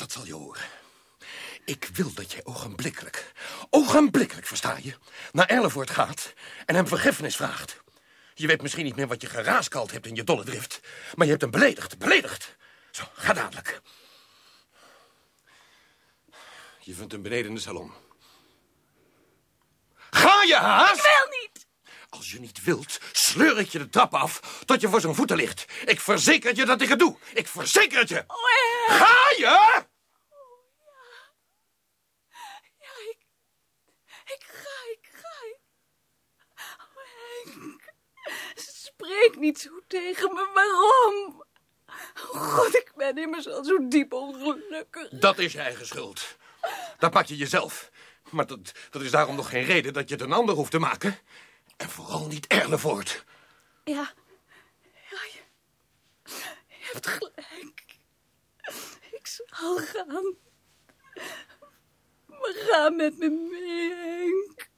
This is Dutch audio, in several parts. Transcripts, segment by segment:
Dat zal je horen. Ik wil dat jij ogenblikkelijk, ogenblikkelijk, versta je, naar Erlevoort gaat en hem vergiffenis vraagt. Je weet misschien niet meer wat je geraaskald hebt in je dolle drift, maar je hebt hem beledigd, beledigd. Zo, ga dadelijk. Je vindt hem beneden in de salon. Ga je haast? Ik wil niet. Als je niet wilt, sleur ik je de trap af tot je voor zijn voeten ligt. Ik verzeker je dat ik het doe. Ik verzeker het je. Oh, Ga je? Ja, ik... Ik ga, ik ga. Oh, Henk. Spreek niet zo tegen me. Waarom? Oh God, ik ben immers al zo diep ongelukkig. Dat is je eigen schuld. Dat pak je jezelf. Maar dat, dat is daarom nog geen reden dat je het een ander hoeft te maken. En vooral niet Erlevoort. Ja. Ja, je, je hebt gelijk. Ik zal gaan. Maar ga met me mee, Henk.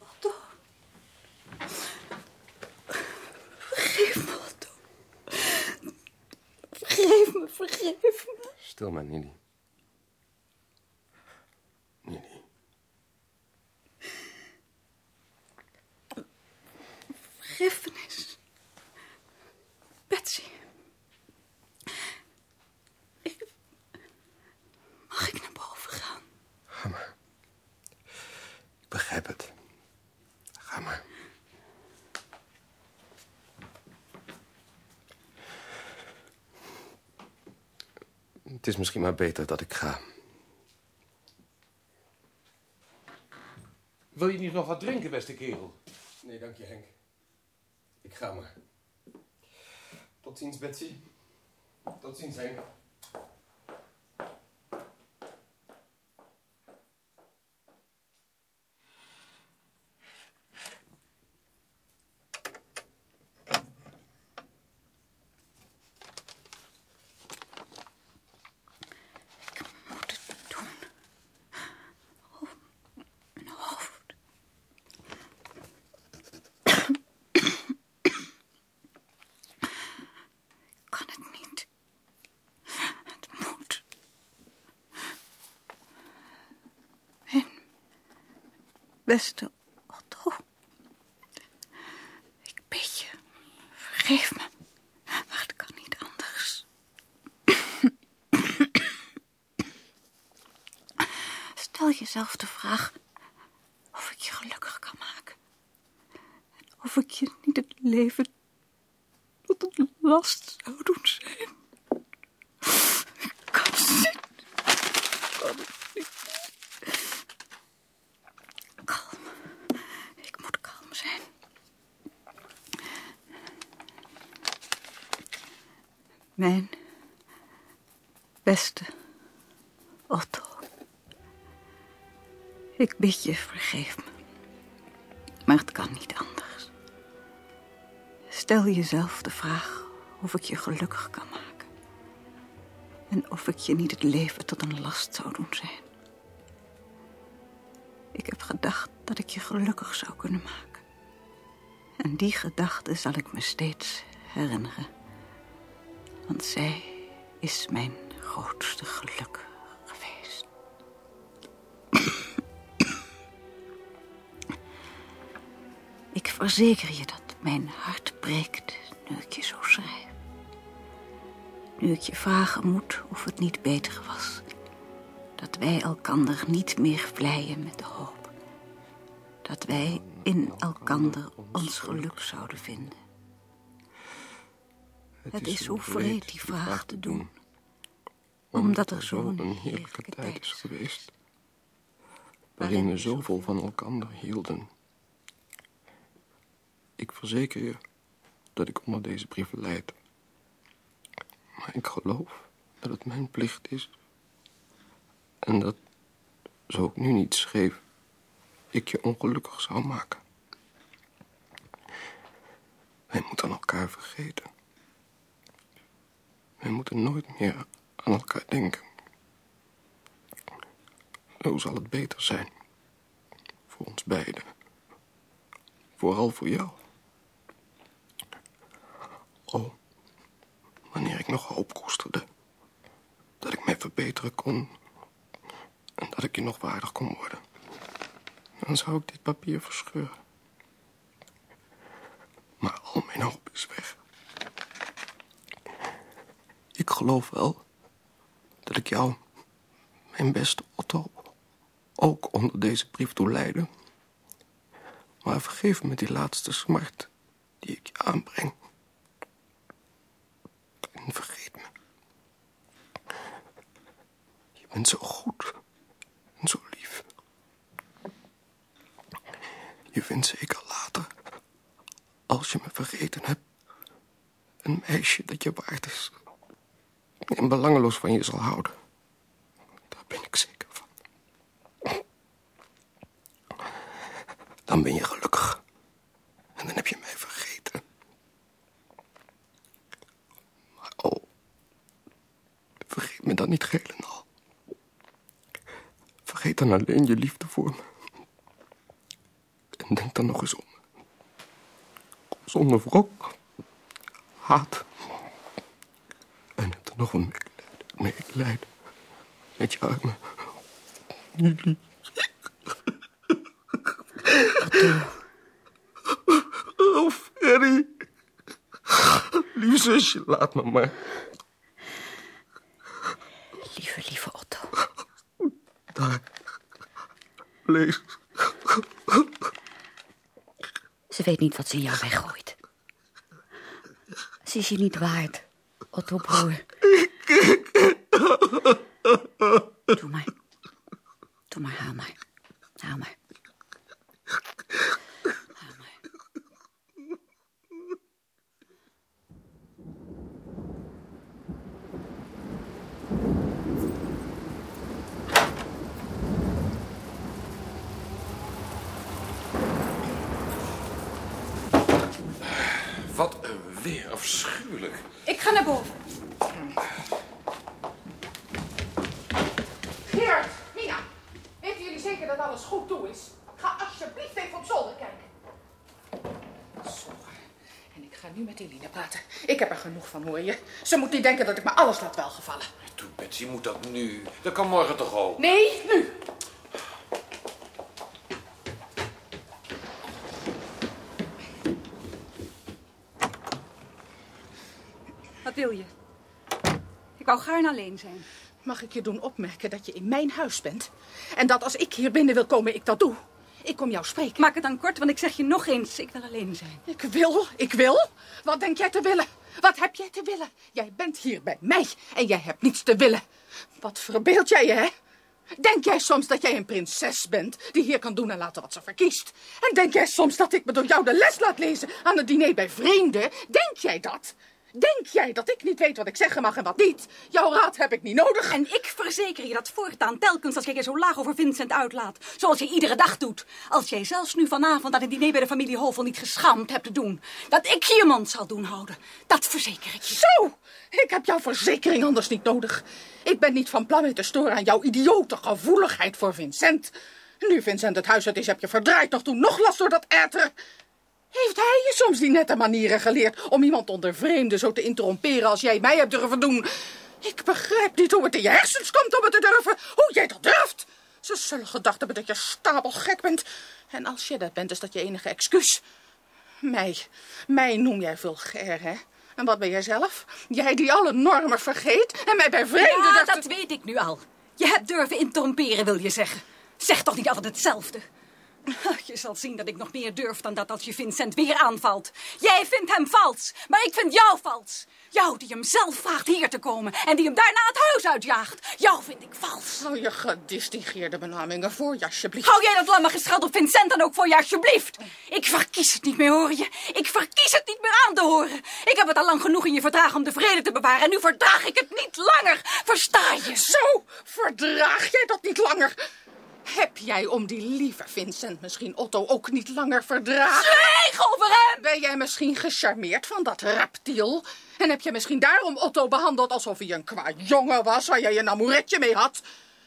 Otto. Vergeef me, Otto. Vergeef me. Stil maar. Nini. Vergiffenis. Betsy. Ik... Mag ik naar boven gaan? Ga maar. Ik begrijp het. Ga maar. Het is misschien maar beter dat ik ga. Wil je niet nog wat drinken, beste kerel? Nee, dank je, Henk. Ik ga maar. Tot ziens, Betsy. Tot ziens, Henk. moet het doen. Oh, mijn hoofd. Ik kan het niet. Het moet. Mijn beste Otto. Ik bid je, vergeef me. Maar het kan niet anders. Stel jezelf de vraag of ik je gelukkig kan maken. En of ik je niet het leven tot een last zou doen zijn. Ik kan het niet. Ik kan het niet. Kalm. Ik moet kalm zijn. Mijn beste Otto. Ik bid je, vergeef me. Maar het kan niet anders. Stel jezelf de vraag of ik je gelukkig kan maken. En of ik je niet het leven tot een last zou doen zijn. Ik heb gedacht dat ik je gelukkig zou kunnen maken. En die gedachte zal ik me steeds herinneren. Want zij is mijn grootste geluk geweest. Ik verzeker je dat mijn hart breekt nu ik je zo schrijf. Nu ik je vragen moet of het niet beter was. Dat wij elkander niet meer vleien met de hoop. Dat wij in elkander ons geluk zouden vinden. Het is zo vreed die vraag te doen. Omdat er zo'n heerlijke tijd is geweest. Waarin we zoveel van elkander hielden. Ik verzeker je dat ik onder deze brieven lijd. Maar ik geloof dat het mijn plicht is. En dat zo ik nu niet schreef, ik je ongelukkig zou maken. Wij moeten elkaar vergeten. Wij moeten nooit meer aan elkaar denken. Zo zal het beter zijn. Voor ons beiden. Vooral voor jou. Oh, wanneer ik nog hoop koesterde. Dat ik mij verbeteren kon. En dat ik je nog waardig kon worden. Dan zou ik dit papier verscheuren. Maar al mijn hoop is weg. Ik geloof wel dat ik jou, mijn beste Otto, ook onder deze brief toe leiden. Maar vergeef me die laatste smart die ik je aanbreng. En vergeet me. Je bent zo goed en zo lief. Je vindt zeker later, als je me vergeten hebt, een meisje dat je waard is en belangeloos van je zal houden. Daar ben ik zeker van. Dan ben je gelukkig. En dan heb je mij vergeten. Maar oh, vergeet me dan niet geheel en al. Vergeet dan alleen je liefde voor me. En denk dan nog eens om. Zonder wrok, haat nog een medelijden, met je armen. Jullie. Oh, Ferry. Lieve zusje, laat me maar. Lieve, lieve Otto. Daar. Lees. Ze weet niet wat ze in jou weggooit. Ze is je niet waard, Otto broer. Doe maar. Doe maar, haal maar. Haal maar. Haal maar. Wat een weer, afschuwelijk. Ik ga naar boven. Geert, Mina, weten jullie zeker dat alles goed toe is? Ga alsjeblieft even op zolder kijken. Zo, en ik ga nu met Eline praten. Ik heb er genoeg van, hoor je. Ze moet niet denken dat ik me alles laat welgevallen. Toe, Betsy, moet dat nu? Dat kan morgen toch ook? Nee, nu. Wat wil je? Ik wou gaarne alleen zijn. Mag ik je doen opmerken dat je in mijn huis bent? En dat als ik hier binnen wil komen, ik dat doe? Ik kom jou spreken. Maak het dan kort, want ik zeg je nog eens, ik wil alleen zijn. Ik wil, ik wil. Wat denk jij te willen? Wat heb jij te willen? Jij bent hier bij mij en jij hebt niets te willen. Wat verbeeld jij je, hè? Denk jij soms dat jij een prinses bent die hier kan doen en laten wat ze verkiest? En denk jij soms dat ik me door jou de les laat lezen aan het diner bij vreemden? Denk jij dat? Denk jij dat ik niet weet wat ik zeggen mag en wat niet? Jouw raad heb ik niet nodig. En ik verzeker je dat voortaan telkens als jij je zo laag over Vincent uitlaat. Zoals je iedere dag doet. Als jij zelfs nu vanavond aan het diner bij de familie Hovel niet geschaamd hebt te doen. Dat ik je mond zal doen houden. Dat verzeker ik je. Zo, ik heb jouw verzekering anders niet nodig. Ik ben niet van plan mee te storen aan jouw idiote gevoeligheid voor Vincent. Nu Vincent het huis uit is, heb je verdraaid nog toen nog last door dat etteren. Heeft hij je soms die nette manieren geleerd om iemand onder vreemden zo te interromperen als jij mij hebt durven doen? Ik begrijp niet hoe het in je hersens komt om het te durven. Hoe jij dat durft. Ze zullen gedacht hebben dat je stapelgek bent. En als je dat bent, is dat je enige excuus. Mij, mij noem jij vulgair, hè? En wat ben jij zelf? Jij die alle normen vergeet en mij bij vreemden... Ja, durft dat weet ik nu al. Je hebt durven interromperen, wil je zeggen. Zeg toch niet altijd hetzelfde. Je zal zien dat ik nog meer durf dan dat als je Vincent weer aanvalt. Jij vindt hem vals, maar ik vind jou vals. Jou die hem zelf vraagt hier te komen en die hem daarna het huis uitjaagt. Jou vind ik vals. Hou je gedistingeerde benamingen voor je, alsjeblieft. Hou jij dat lamme gescheld op Vincent dan ook voor je, alsjeblieft? Ik verkies het niet meer, hoor je? Ik verkies het niet meer aan te horen. Ik heb het al lang genoeg in je verdragen om de vrede te bewaren... en nu verdraag ik het niet langer. Versta je? Zo, verdraag jij dat niet langer? Heb jij om die lieve Vincent misschien Otto ook niet langer verdragen? Zwijg over hem! Ben jij misschien gecharmeerd van dat reptiel? En heb je misschien daarom Otto behandeld alsof hij een kwaad jongen was waar jij een amouretje mee had?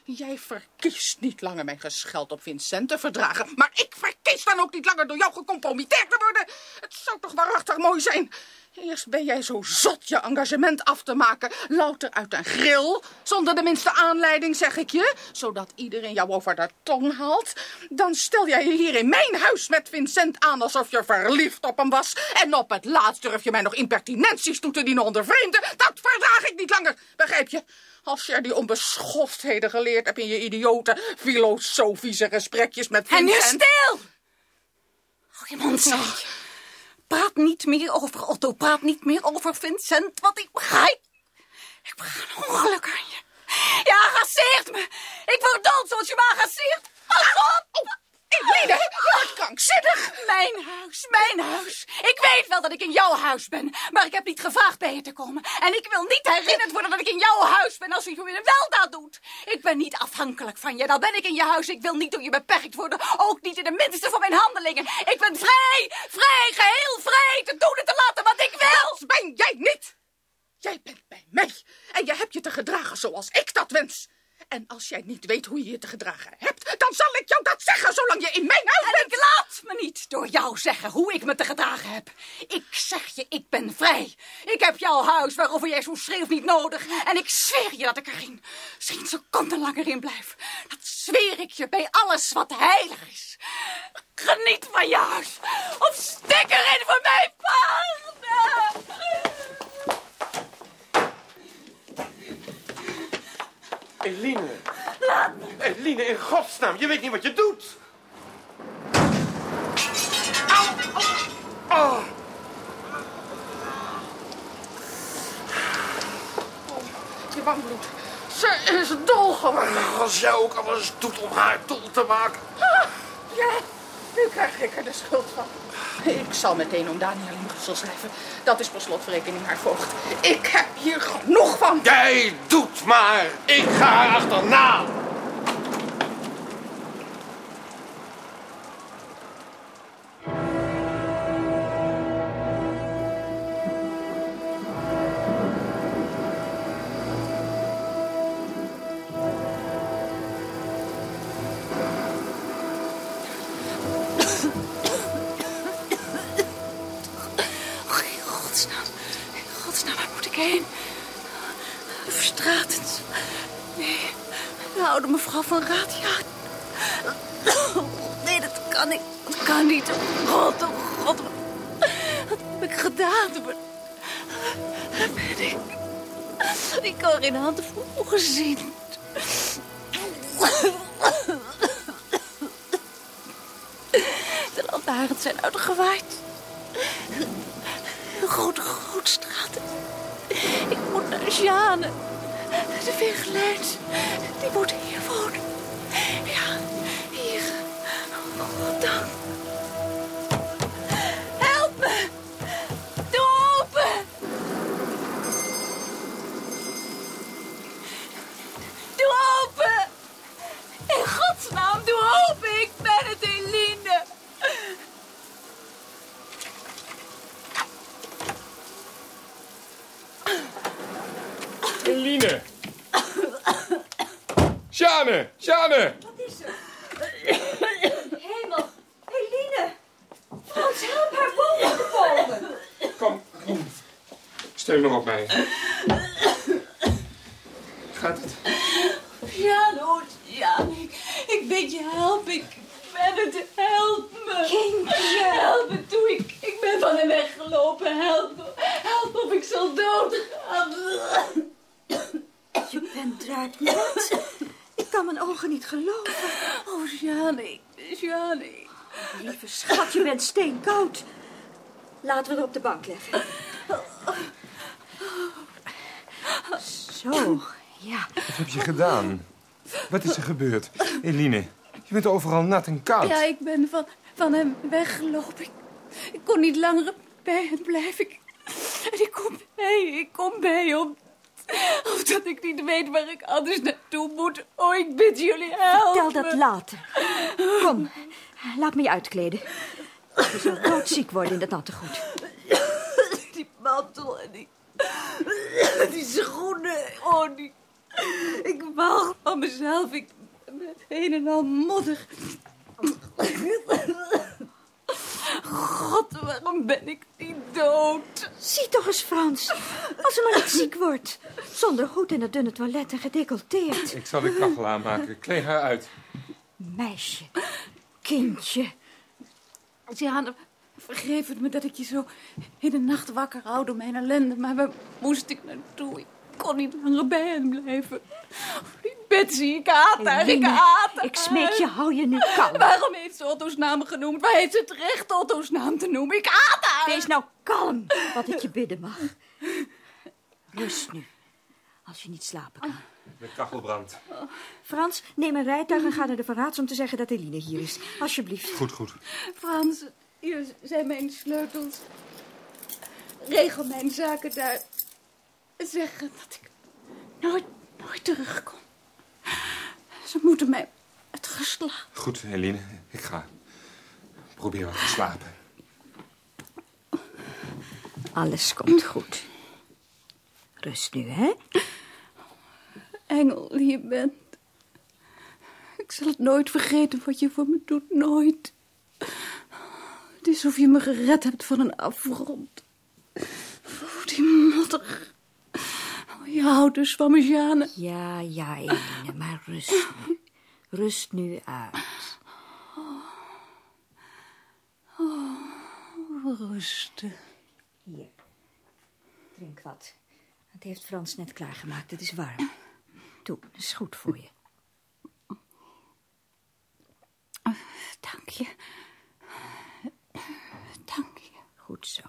Jij verkiest niet langer mijn gescheld op Vincent te verdragen. Maar ik verkies dan ook niet langer door jou gecompromitteerd te worden. Het zou toch waarachtig mooi zijn. Eerst ben jij zo zot je engagement af te maken. Louter uit een grill. Zonder de minste aanleiding, zeg ik je. Zodat iedereen jou over de tong haalt. Dan stel jij je hier in mijn huis met Vincent aan alsof je verliefd op hem was. En op het laatst durf je mij nog impertinenties toe te dienen onder vreemden. Dat verdraag ik niet langer, begrijp je? Als je die onbeschoftheden geleerd hebt in je idiote filosofische gesprekjes met En Vincent... nu stil! Hou je mond. Praat niet meer over Otto. Praat niet meer over Vincent, want ik begrijp... Ik begrijp een ongeluk aan je. Je agaceert me. Ik word dood zoals je me agaceert. Op! Eline, wordt krankzinnig. Mijn huis, mijn huis. Ik weet wel dat ik in jouw huis ben, maar ik heb niet gevraagd bij je te komen. En ik wil niet herinnerd worden dat ik in jouw huis ben als je je een weldaad doet. Ik ben niet afhankelijk van je, dan ben ik in je huis. Ik wil niet door je beperkt worden, ook niet in de minste van mijn handelingen. Ik ben vrij, vrij, geheel vrij te doen en te laten wat ik wil. Dat ben jij niet. Jij bent bij mij en je hebt je te gedragen zoals ik dat wens. En als jij niet weet hoe je je te gedragen hebt, dan zal ik jou dat zeggen zolang je in mijn huis En bent. ik laat me niet door jou zeggen hoe ik me te gedragen heb. Ik zeg je, ik ben vrij. Ik heb jouw huis waarover jij zo schreeuwt niet nodig. En ik zweer je dat ik er geen, geen seconde langer in blijf. Dat zweer ik je bij alles wat heilig is. Geniet van je huis. Of stik erin voor mijn paarden. Eline. Eline, in godsnaam, je weet niet wat je doet. Au, au. Oh. Je wangbloed. Ze is dol geworden. Als jij ook alles doet om haar dol te maken. Ja, nu krijg ik er de schuld van. Ik zal meteen om Daniel Brussel schrijven. Dat is per slotverrekening haar voogd. Ik heb hier genoeg van. Jij doet maar. Ik ga achterna. Mevrouw van Raad, ja. Nee, dat kan niet. Dat kan niet. Oh God, oh God. Wat heb ik gedaan? Ben ik? Ik kan geen hand vroeger zien. De lantaarns zijn uitgewaaid. Een grote grootstraat. Ik moet naar Jeanne. De Vigelijns. Die moet ik ben het, help me. Kindje. Help me, doe ik, ik ben van hem weggelopen, help me. Help me of ik zal doodgaan. Je bent daar net. Ik kan mijn ogen niet geloven. Oh, Jane, Jane. Lieve schat, je bent steenkoud. Laten we er op de bank leggen. Zo, ja. Wat heb je gedaan? Wat is er gebeurd? Eline, je bent overal nat en koud. Ja, ik ben van, van hem weggelopen. Ik, ik kon niet langer bij hem blijven. Ik, en ik kom bij, ik kom bij om Of dat ik niet weet waar ik anders naartoe moet. Oh, ik bid jullie, help Tel dat later. Kom, laat me je uitkleden. Je zal doodziek worden in dat natte goed. Die mantel en die... Die schoenen. Oh, die... Ik walg van mezelf. Ik een en al modder. God, waarom ben ik niet dood? Zie toch eens, Frans. Als ze maar niet ziek wordt. Zonder goed in het dunne toilet en gedecolteerd. Ik zal de kachel aanmaken. Kleed haar uit. Meisje, kindje. Diana, vergeef het me dat ik je zo in de nacht wakker hou door mijn ellende. Maar waar moest ik naartoe? Ik kon niet langer bij hem blijven. Betsy, ik haat haar, ik haat haar. Ik smeek je, hou je nu kalm. Waarom heeft ze Otto's naam genoemd? Waar heeft ze het recht Otto's naam te noemen? Ik haat haar. Wees nou kalm, wat ik je bidden mag. Rust nu, als je niet slapen kan. De kachel brandt. Frans, neem een rijtuig en ga naar de verraads om te zeggen dat Eline hier is. Alsjeblieft. Goed, goed. Frans, hier zijn mijn sleutels. Regel mijn zaken daar. Zeg dat ik nooit, nooit terugkom. Ze moeten mij het geslagen. Goed, Eline. Ik ga. Probeer wat te slapen. Alles komt goed. Rust nu, hè? Engel die je bent. Ik zal het nooit vergeten wat je voor me doet, nooit. Het is alsof je me gered hebt van een afgrond. Oh, die modder. Oh, dus van me, Jeanne. Ja, ja, Eline, maar rust nu. Rust nu uit. Rusten. Hier, drink wat. Het heeft Frans net klaargemaakt, het is warm. Toe, dat is goed voor je. Dank je. Dank je. Goed zo.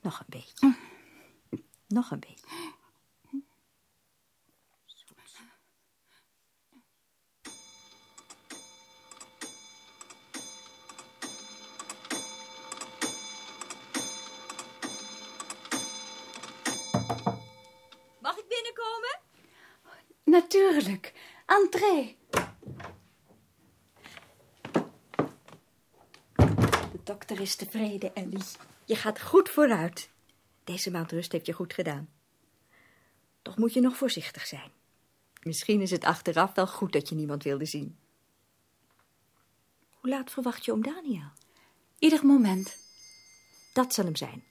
Nog een beetje. Nog een beetje. Mag ik binnenkomen? Natuurlijk. Entree. De dokter is tevreden, Ellie. Je gaat goed vooruit. Deze maand rust heeft je goed gedaan. Toch moet je nog voorzichtig zijn. Misschien is het achteraf wel goed dat je niemand wilde zien. Hoe laat verwacht je om Daniel? Ieder moment. Dat zal hem zijn.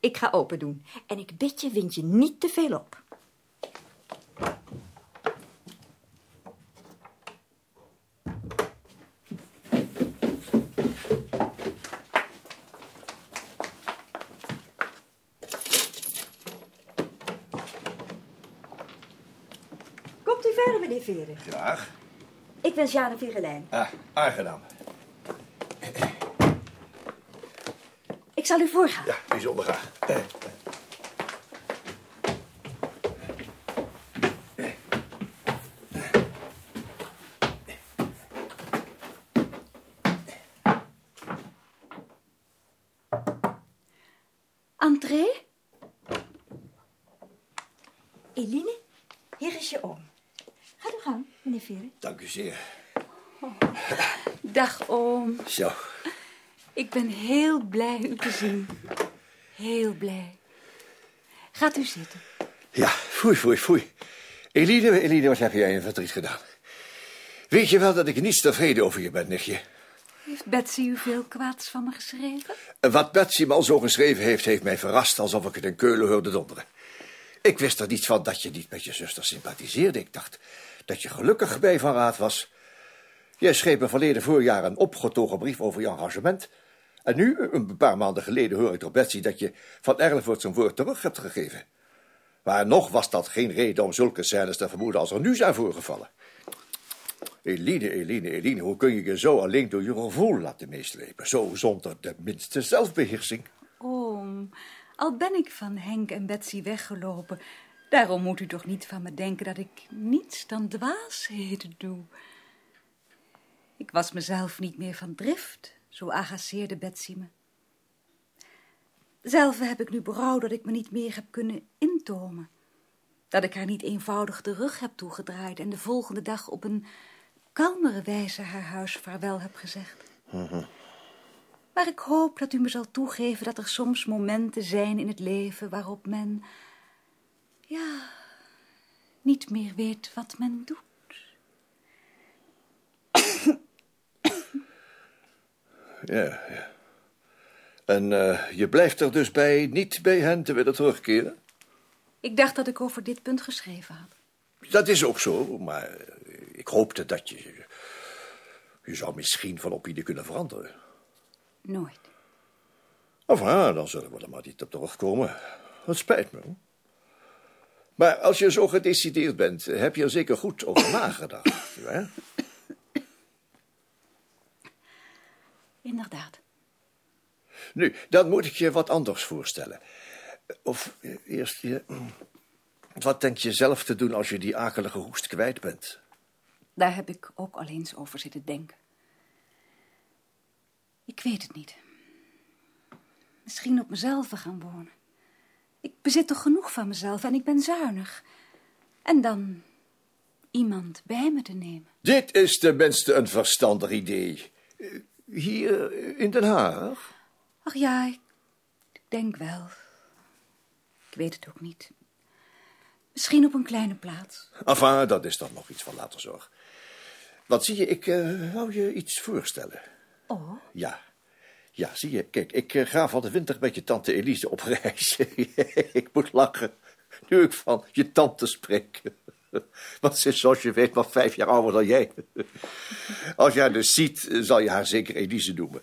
Ik ga open doen. En ik bid je, wind je niet te veel op. Komt u verder, meneer Veren. Graag. Ik ben Jane Verelijn. Ah, aangenaam. Ik zal u voorgaan. Ja, bijzonder graag. Eh, Entree? Eline, hier is je oom. Ga uw dank u zeer. Dag, oom. Zo, Ik ben heel blij u te zien. Heel blij. Gaat u zitten. ja, foei, foei, foei. Eline, Eline, wat heb jij een verdriet gedaan? Weet je wel dat ik niets tevreden over je ben, nichtje? Heeft Betsy u veel kwaads van me geschreven? Wat Betsy me al zo geschreven heeft, heeft mij verrast alsof ik het in Keulen hoorde donderen. Ik wist er niets van dat je niet met je zuster sympathiseerde. Ik dacht dat je gelukkig bij Van Raad was. Jij schreef me verleden voorjaar een opgetogen brief over je engagement. En nu, een paar maanden geleden, hoor ik door Betsy dat je Van Erlevoort zijn woord terug hebt gegeven. Maar nog was dat geen reden om zulke scènes te vermoeden als er nu zijn voorgevallen. Eline, Eline, Eline, hoe kun je je zo alleen door je gevoel laten meeslepen? Zo zonder de minste zelfbeheersing. Oom, al ben ik van Henk en Betsy weggelopen... daarom moet u toch niet van me denken dat ik niets dan dwaasheden doe. Ik was mezelf niet meer van drift, zo agaceerde Betsy me. Zelf heb ik nu berouw dat ik me niet meer heb kunnen intomen. Dat ik haar niet eenvoudig de rug heb toegedraaid en de volgende dag op een kalmere wijze haar huis vaarwel heb gezegd. Maar ik hoop dat u me zal toegeven dat er soms momenten zijn in het leven waarop men, ja, niet meer weet wat men doet. Ja, ja. En eh, je blijft er dus bij niet bij hen te willen terugkeren? Ik dacht dat ik over dit punt geschreven had. Dat is ook zo, maar eh, ik hoopte dat je... Je zou misschien van opinie kunnen veranderen. Nooit. Enfin, dan zullen we er maar niet op terugkomen. Het spijt me. Maar als je zo gedecideerd bent, heb je er zeker goed over nagedacht, hè? Inderdaad. Nu, dan moet ik je wat anders voorstellen. Of eerst je... Wat denk je zelf te doen als je die akelige hoest kwijt bent? Daar heb ik ook al eens over zitten denken. Ik weet het niet. Misschien op mezelf gaan wonen. Ik bezit toch genoeg van mezelf en ik ben zuinig. En dan iemand bij me te nemen. Dit is tenminste een verstandig idee. Hier in Den Haag? Ach ja, ik denk wel. Ik weet het ook niet. Misschien op een kleine plaats. Enfin, dat is dan nog iets van later zorg. Wat zie je, ik eh, wou je iets voorstellen. Oh, Ja. Ja, zie je, kijk, ik eh, ga van de winter met je tante Elise op reis. ik moet lachen, nu ik van je tante spreek. Want ze is, zoals je weet, maar vijf jaar ouder dan jij. Als haar dus ziet, eh, zal je haar zeker Elise noemen.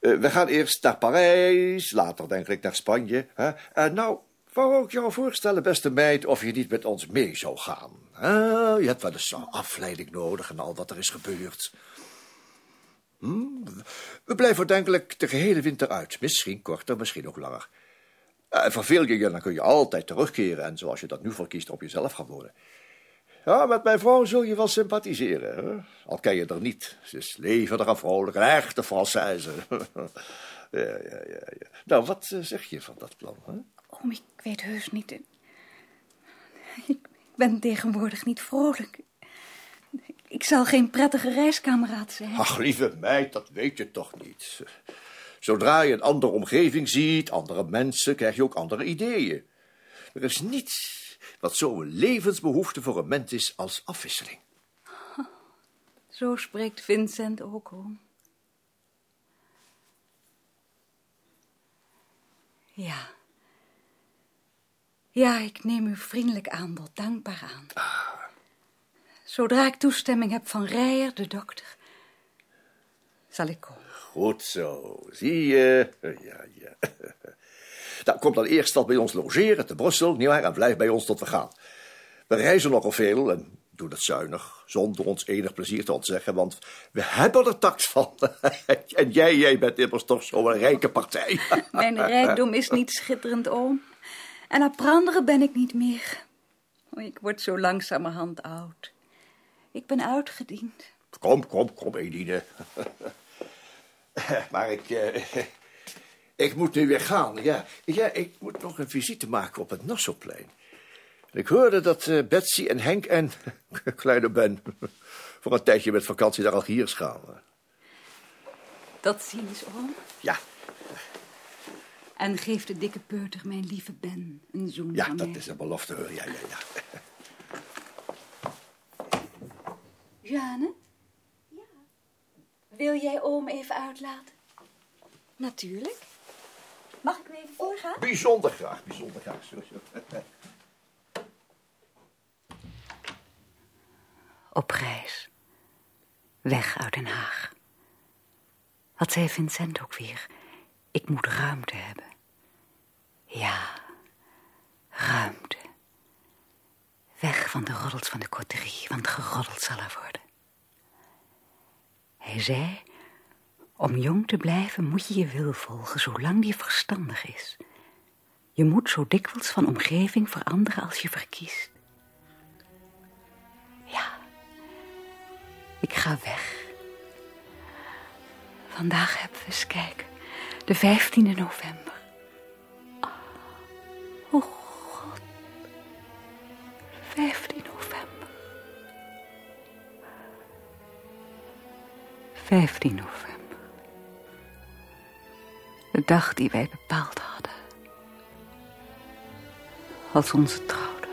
Eh, we gaan eerst naar Parijs, later denk ik naar Spanje. Hè? En nou, wou ik jou voorstellen, beste meid, of je niet met ons mee zou gaan. Je hebt wel eens afleiding nodig en al wat er is gebeurd. Hm? We blijven denkelijk de gehele winter uit. Misschien korter, misschien ook langer. Eh, verveel je je, dan kun je altijd terugkeren en zoals je dat nu verkiest op jezelf gaan wonen. Ja, met mijn vrouw zul je wel sympathiseren. Hè? Al ken je er niet. Ze is levendig en vrolijk, een echte Française. ja, ja, ja, ja. Nou, wat eh, zeg je van dat plan? Hè? ik weet heus niet. Ik ben tegenwoordig niet vrolijk. Ik zal geen prettige reiskameraad zijn. Ach, lieve meid, dat weet je toch niet. Zodra je een andere omgeving ziet, andere mensen, krijg je ook andere ideeën. Er is niets wat zo'n levensbehoefte voor een mens is als afwisseling. Zo spreekt Vincent ook, oom. Ja. Ja, ik neem uw vriendelijk aanbod dankbaar aan. Zodra ik toestemming heb van Rijer, de dokter, zal ik komen. Goed zo, zie je. Ja, ja. Nou, kom dan eerst wat bij ons logeren te Brussel, nietwaar, en blijf bij ons tot we gaan. We reizen nogal veel en doen het zuinig, zonder ons enig plezier te ontzeggen, want we hebben er tact van. en jij, jij bent immers toch zo'n rijke partij. Mijn rijkdom is niet schitterend, oom. En op anderen ben ik niet meer. Ik word zo langzamerhand oud. Ik ben uitgediend. Kom, kom, kom, Eline. maar ik, eh, ik moet nu weer gaan. Ja, ja, ik moet nog een visite maken op het Nassauplein. Ik hoorde dat eh, Betsy en Henk en kleine Ben voor een tijdje met vakantie naar Algiers gaan. Tot ziens, oom. Ja, En geef de dikke peuter mijn lieve Ben een zoen ja, dat mij. is een belofte. hoor. Ja, ja, ja. Jeanne? Ja? Wil jij oom even uitlaten? Natuurlijk. Mag ik u even voorgaan? Bijzonder graag, bijzonder graag. Zo, zo. Op reis. Weg uit Den Haag. Wat zei Vincent ook weer? Ik moet ruimte hebben. Ja, ruimte. Weg van de roddels van de coterie, want geroddeld zal er worden. Hij zei, om jong te blijven moet je je wil volgen, zolang die verstandig is. Je moet zo dikwijls van omgeving veranderen als je verkiest. Ja, ik ga weg. Vandaag hebben we eens kijken, de 15e 15 november. 15 november. De dag die wij bepaald hadden. Als onze trouw.